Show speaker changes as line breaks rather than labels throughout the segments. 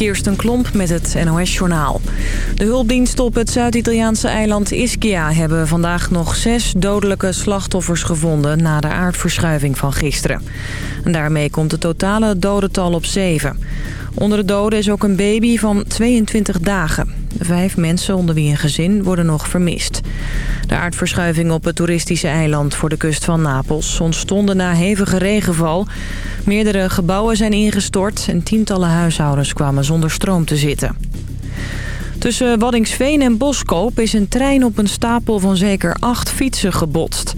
Kirsten Klomp met het NOS-journaal. De hulpdiensten op het Zuid-Italiaanse eiland Ischia... hebben vandaag nog zes dodelijke slachtoffers gevonden... na de aardverschuiving van gisteren. En daarmee komt het totale dodental op zeven. Onder de doden is ook een baby van 22 dagen. Vijf mensen, onder wie een gezin, worden nog vermist. De aardverschuiving op het toeristische eiland voor de kust van Napels... ontstonden na hevige regenval. Meerdere gebouwen zijn ingestort... en tientallen huishoudens kwamen zonder stroom te zitten. Tussen Waddingsveen en Boskoop is een trein op een stapel van zeker acht fietsen gebotst.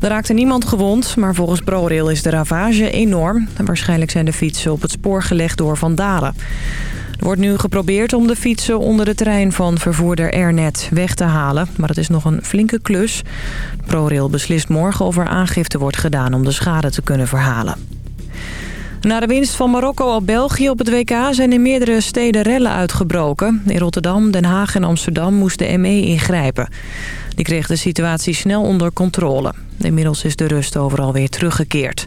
Er raakte niemand gewond, maar volgens ProRail is de ravage enorm. waarschijnlijk zijn de fietsen op het spoor gelegd door vandalen. Er wordt nu geprobeerd om de fietsen onder de trein van vervoerder Airnet weg te halen. Maar het is nog een flinke klus. ProRail beslist morgen of er aangifte wordt gedaan om de schade te kunnen verhalen. Na de winst van Marokko op België op het WK zijn in meerdere steden rellen uitgebroken. In Rotterdam, Den Haag en Amsterdam moest de ME ingrijpen. Die kreeg de situatie snel onder controle. Inmiddels is de rust overal weer teruggekeerd.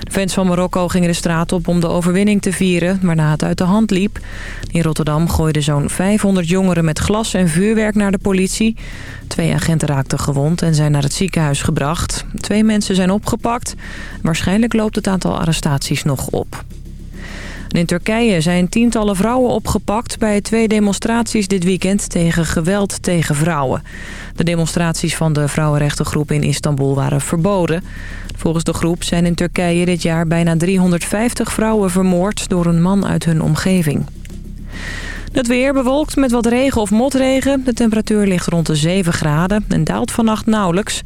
De fans van Marokko gingen de straat op om de overwinning te vieren... waarna het uit de hand liep. In Rotterdam gooiden zo'n 500 jongeren met glas en vuurwerk naar de politie. Twee agenten raakten gewond en zijn naar het ziekenhuis gebracht. Twee mensen zijn opgepakt. Waarschijnlijk loopt het aantal arrestaties nog op. In Turkije zijn tientallen vrouwen opgepakt bij twee demonstraties dit weekend tegen geweld tegen vrouwen. De demonstraties van de vrouwenrechtengroep in Istanbul waren verboden. Volgens de groep zijn in Turkije dit jaar bijna 350 vrouwen vermoord door een man uit hun omgeving. Het weer bewolkt met wat regen of motregen. De temperatuur ligt rond de 7 graden en daalt vannacht nauwelijks.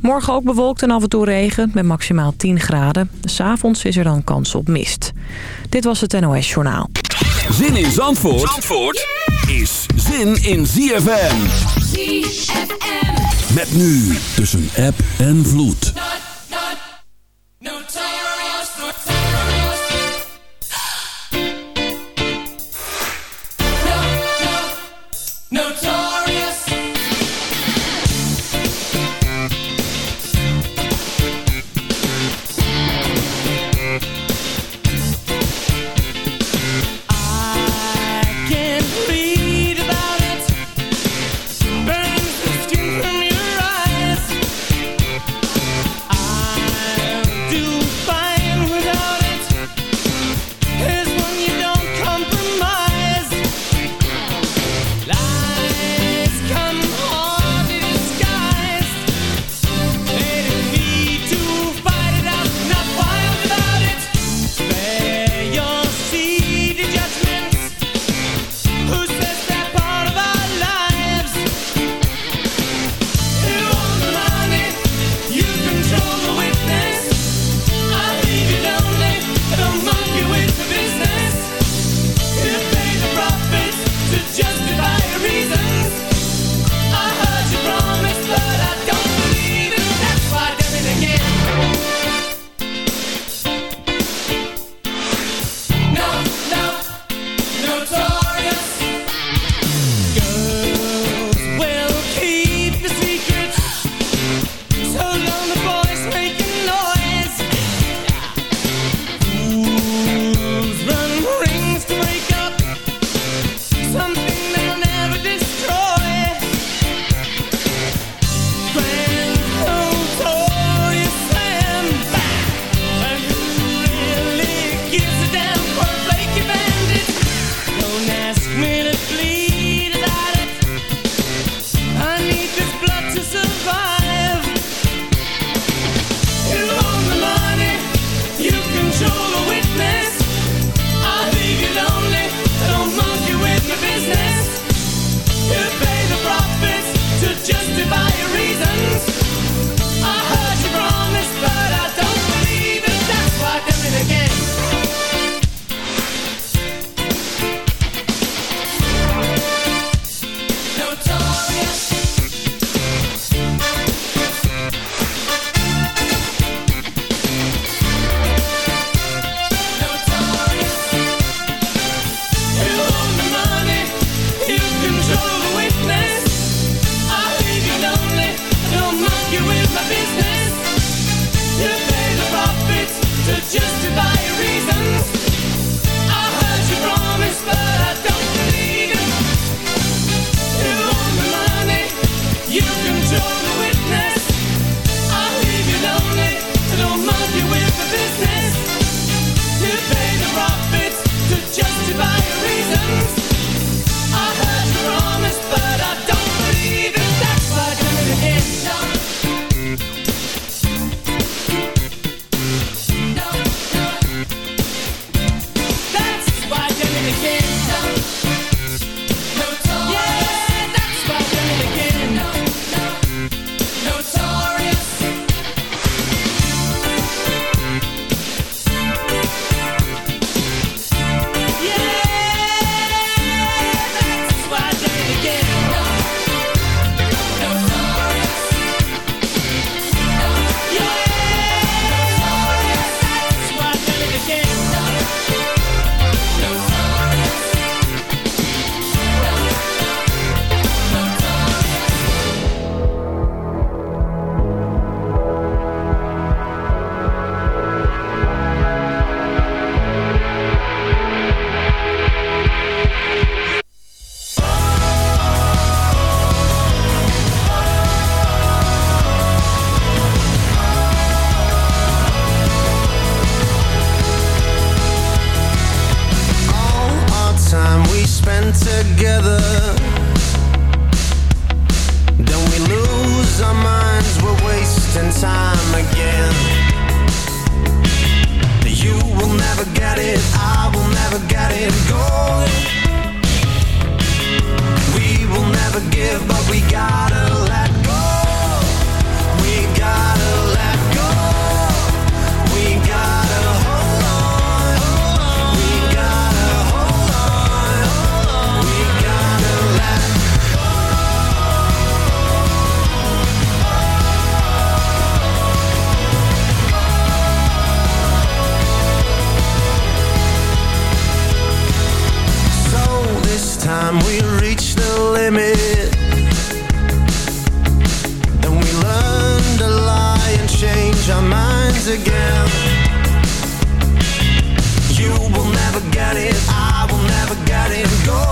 Morgen ook bewolkt en af en toe regen met maximaal 10 graden. S'avonds is er dan kans op mist. Dit was het NOS Journaal.
Zin in Zandvoort, Zandvoort is zin in ZFM. ZFM. Met nu tussen app en vloed.
Get it, I will never get it. Going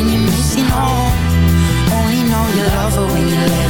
when you're missing home Only know you love her when you let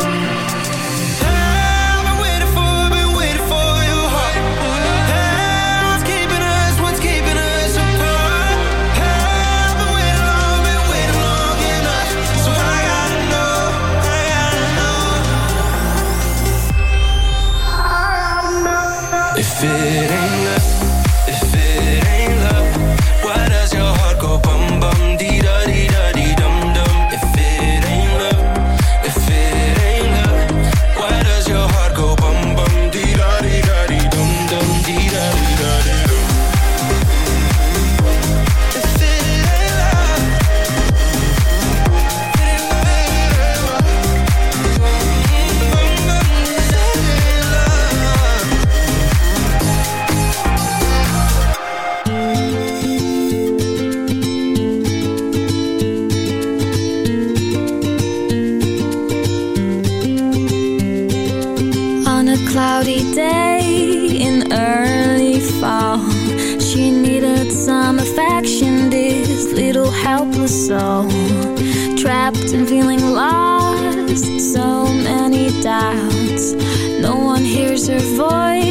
trapped and feeling lost. So many doubts. No one hears her voice.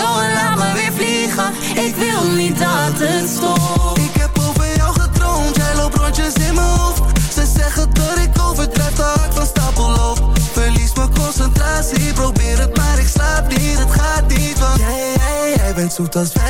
Jongen, laat me weer vliegen. Ik wil niet dat het stopt.
Ik heb over jou gedroomd. Jij loopt rondjes in mijn hoofd. Ze zeggen dat ik overdrijf, dat ik van stapel loop. Verlies mijn concentratie. Probeer het, maar ik slaap niet. Het gaat niet, want jij, jij, jij bent zoet als wij.